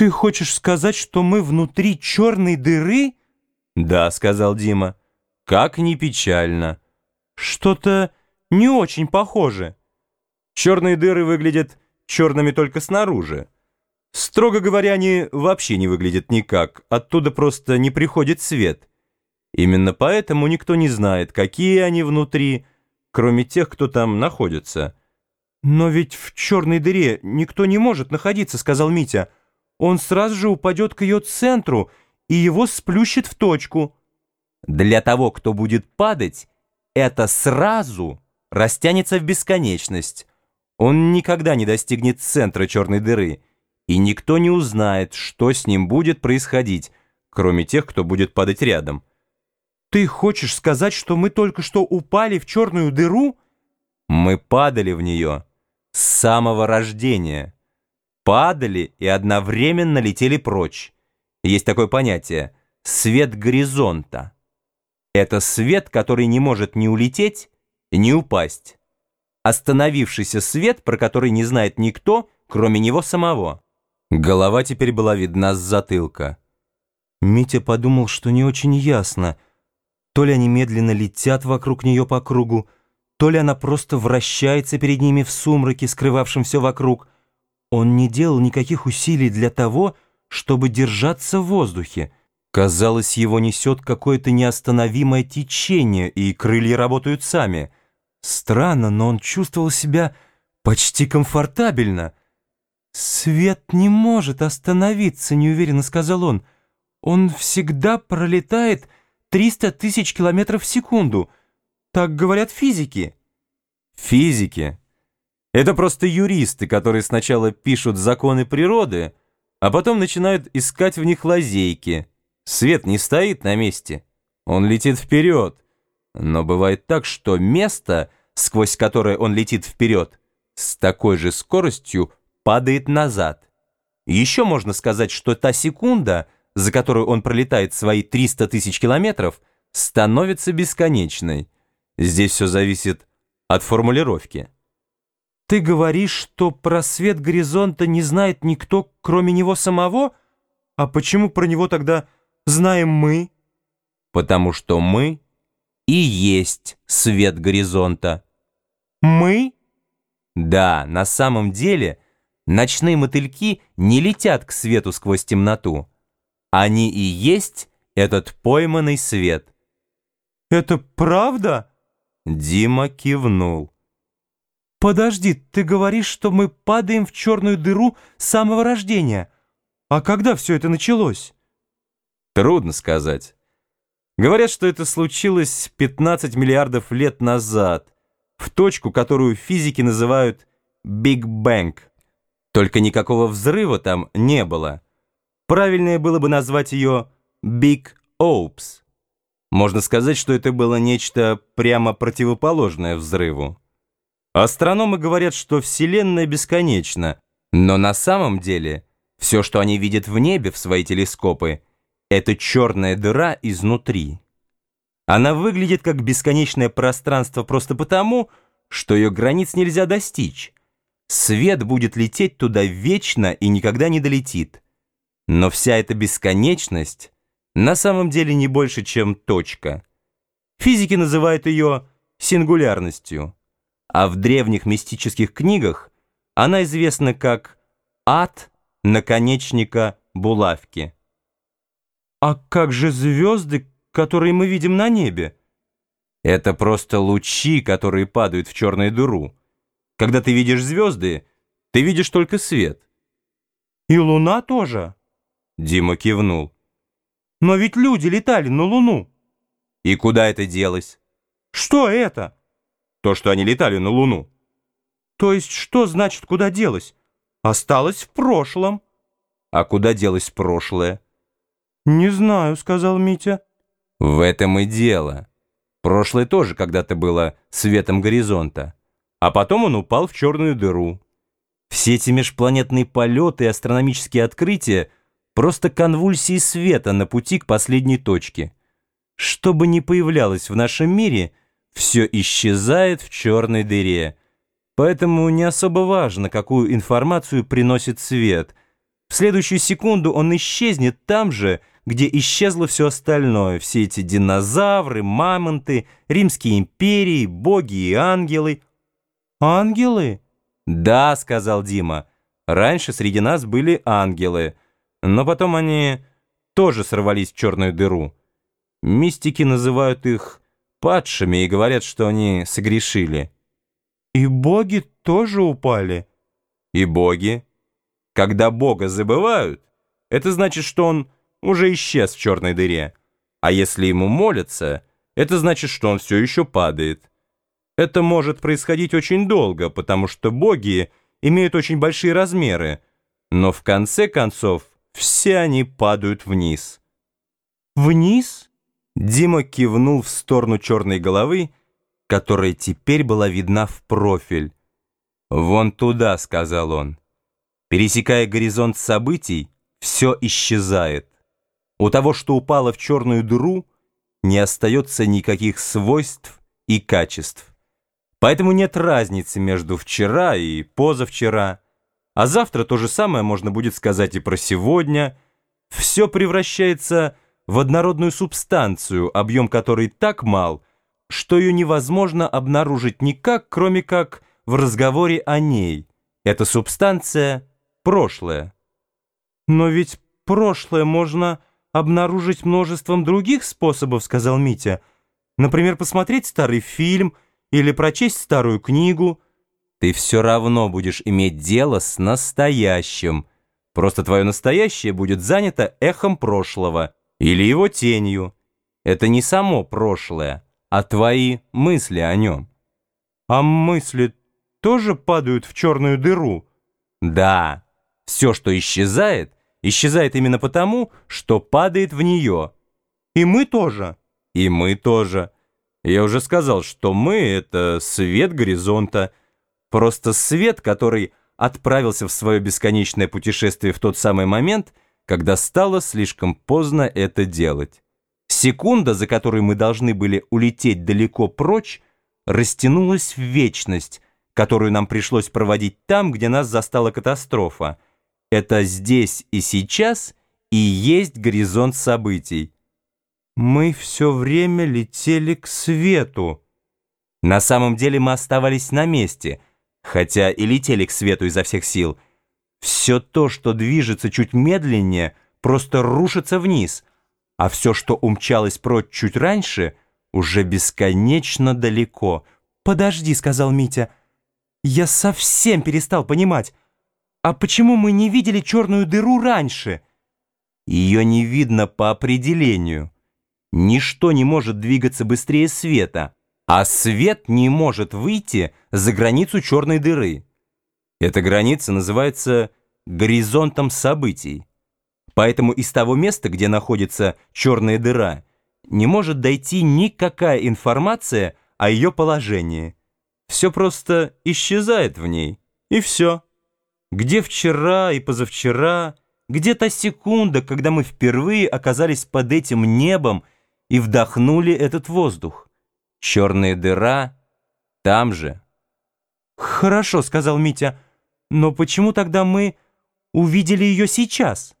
«Ты хочешь сказать, что мы внутри черной дыры?» «Да», — сказал Дима. «Как ни печально». «Что-то не очень похоже». Черные дыры выглядят черными только снаружи. Строго говоря, они вообще не выглядят никак, оттуда просто не приходит свет. Именно поэтому никто не знает, какие они внутри, кроме тех, кто там находится. «Но ведь в черной дыре никто не может находиться», — сказал Митя. «Он сразу же упадет к ее центру, и его сплющит в точку». Для того, кто будет падать, это сразу растянется в бесконечность. Он никогда не достигнет центра черной дыры, и никто не узнает, что с ним будет происходить, кроме тех, кто будет падать рядом. «Ты хочешь сказать, что мы только что упали в черную дыру?» «Мы падали в нее с самого рождения. Падали и одновременно летели прочь. Есть такое понятие — свет горизонта. Это свет, который не может ни улететь, ни упасть. Остановившийся свет, про который не знает никто, кроме него самого. Голова теперь была видна с затылка. Митя подумал, что не очень ясно. То ли они медленно летят вокруг нее по кругу, то ли она просто вращается перед ними в сумраке, скрывавшем все вокруг. Он не делал никаких усилий для того, чтобы держаться в воздухе. Казалось, его несет какое-то неостановимое течение, и крылья работают сами. Странно, но он чувствовал себя почти комфортабельно. «Свет не может остановиться», — неуверенно сказал он. «Он всегда пролетает 300 тысяч километров в секунду. Так говорят физики». «Физики? Это просто юристы, которые сначала пишут законы природы, а потом начинают искать в них лазейки. Свет не стоит на месте, он летит вперед. Но бывает так, что место, сквозь которое он летит вперед, с такой же скоростью падает назад. Еще можно сказать, что та секунда, за которую он пролетает свои 300 тысяч километров, становится бесконечной. Здесь все зависит от формулировки. Ты говоришь, что про свет горизонта не знает никто, кроме него самого? А почему про него тогда знаем мы? Потому что мы и есть свет горизонта. Мы? Да, на самом деле ночные мотыльки не летят к свету сквозь темноту. Они и есть этот пойманный свет. Это правда? Дима кивнул. «Подожди, ты говоришь, что мы падаем в черную дыру с самого рождения. А когда все это началось?» Трудно сказать. Говорят, что это случилось 15 миллиардов лет назад, в точку, которую физики называют Big Bang. Только никакого взрыва там не было. Правильнее было бы назвать ее Big Oops. Можно сказать, что это было нечто прямо противоположное взрыву. Астрономы говорят, что Вселенная бесконечна, но на самом деле все, что они видят в небе в свои телескопы, это черная дыра изнутри. Она выглядит как бесконечное пространство просто потому, что ее границ нельзя достичь. Свет будет лететь туда вечно и никогда не долетит. Но вся эта бесконечность на самом деле не больше, чем точка. Физики называют ее сингулярностью а в древних мистических книгах она известна как «ад наконечника булавки». «А как же звезды, которые мы видим на небе?» «Это просто лучи, которые падают в черную дыру. Когда ты видишь звезды, ты видишь только свет». «И луна тоже?» Дима кивнул. «Но ведь люди летали на луну». «И куда это делось?» «Что это?» То, что они летали на Луну. То есть что значит куда делось? Осталось в прошлом. А куда делось прошлое? Не знаю, сказал Митя. В этом и дело. Прошлое тоже когда-то было светом горизонта. А потом он упал в черную дыру. Все эти межпланетные полеты и астрономические открытия просто конвульсии света на пути к последней точке. Что бы ни появлялось в нашем мире — все исчезает в черной дыре. Поэтому не особо важно, какую информацию приносит свет. В следующую секунду он исчезнет там же, где исчезло все остальное, все эти динозавры, мамонты, римские империи, боги и ангелы. «Ангелы?» «Да», — сказал Дима, — «раньше среди нас были ангелы, но потом они тоже сорвались в черную дыру. Мистики называют их падшими и говорят, что они согрешили». «И боги тоже упали?» «И боги. Когда бога забывают, это значит, что он уже исчез в черной дыре. А если ему молятся, это значит, что он все еще падает. Это может происходить очень долго, потому что боги имеют очень большие размеры, но в конце концов все они падают вниз. «Вниз?» Дима кивнул в сторону черной головы, которая теперь была видна в профиль. «Вон туда», — сказал он. Пересекая горизонт событий, все исчезает. У того, что упало в черную дыру, не остается никаких свойств и качеств. Поэтому нет разницы между вчера и позавчера. А завтра то же самое можно будет сказать и про сегодня. Все превращается в однородную субстанцию, объем которой так мал, что ее невозможно обнаружить никак, кроме как в разговоре о ней. Эта субстанция — прошлое. Но ведь прошлое можно обнаружить множеством других способов», — сказал Митя. «Например, посмотреть старый фильм или прочесть старую книгу». «Ты все равно будешь иметь дело с настоящим. Просто твое настоящее будет занято эхом прошлого или его тенью. Это не само прошлое, а твои мысли о нем». «А мысли тоже падают в черную дыру?» «Да, все, что исчезает, исчезает именно потому, что падает в нее. И мы тоже. И мы тоже. Я уже сказал, что мы — это свет горизонта. Просто свет, который отправился в свое бесконечное путешествие в тот самый момент, когда стало слишком поздно это делать. Секунда, за которой мы должны были улететь далеко прочь, растянулась в вечность, которую нам пришлось проводить там, где нас застала катастрофа — это здесь и сейчас и есть горизонт событий. Мы все время летели к свету. На самом деле мы оставались на месте, хотя и летели к свету изо всех сил. Все то, что движется чуть медленнее, просто рушится вниз, а все, что умчалось прочь чуть раньше, уже бесконечно далеко. «Подожди», — сказал Митя, — «я совсем перестал понимать». «А почему мы не видели черную дыру раньше?» Ее не видно по определению. Ничто не может двигаться быстрее света, а свет не может выйти за границу черной дыры. Эта граница называется горизонтом событий. Поэтому из того места, где находится черная дыра, не может дойти никакая информация о ее положении. Все просто исчезает в ней, и все. Где вчера и позавчера, где та секунда, когда мы впервые оказались под этим небом и вдохнули этот воздух? Черная дыра там же. «Хорошо», — сказал Митя, — «но почему тогда мы увидели ее сейчас?»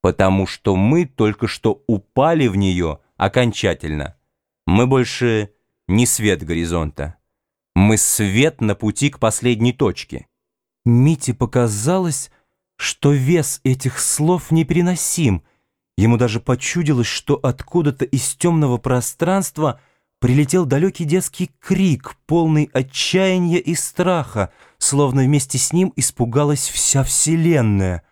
«Потому что мы только что упали в нее окончательно. Мы больше не свет горизонта. Мы свет на пути к последней точке». Мите показалось, что вес этих слов непереносим. Ему даже почудилось, что откуда-то из темного пространства прилетел далекий детский крик, полный отчаяния и страха, словно вместе с ним испугалась вся Вселенная —